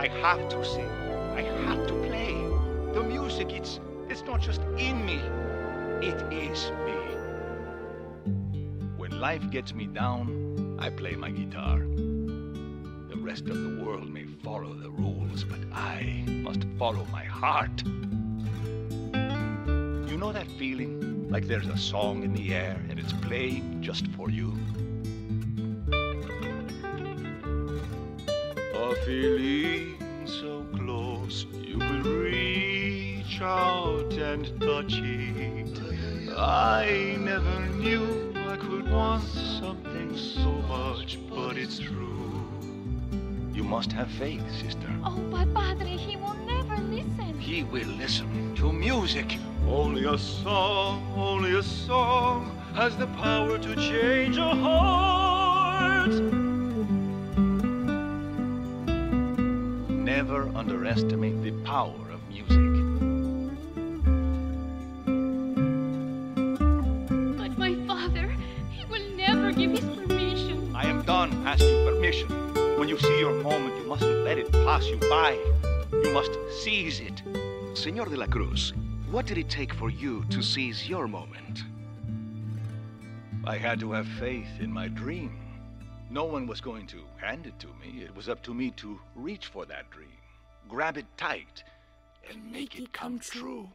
I have to sing. I have to play. The music, it's it's not just in me. It is me. When life gets me down, I play my guitar. The rest of the world may follow the rules, but I must follow my heart. You know that feeling? Like there's a song in the air and it's playing just for you? A feeling so close you could reach out and touch it. I never knew I could want something so much, but it's true. You must have faith, sister. Oh, but Padre, he will never listen. He will listen to music. Only a song, only a song has the power to change a heart. Never underestimate the power of music. But my father, he will never give his permission. I am done asking permission. When you see your moment, you mustn't let it pass you by. You must seize it. Senor de la Cruz, what did it take for you to seize your moment? I had to have faith in my dream. No one was going to hand it to me. It was up to me to reach for that dream, grab it tight, and make it come true.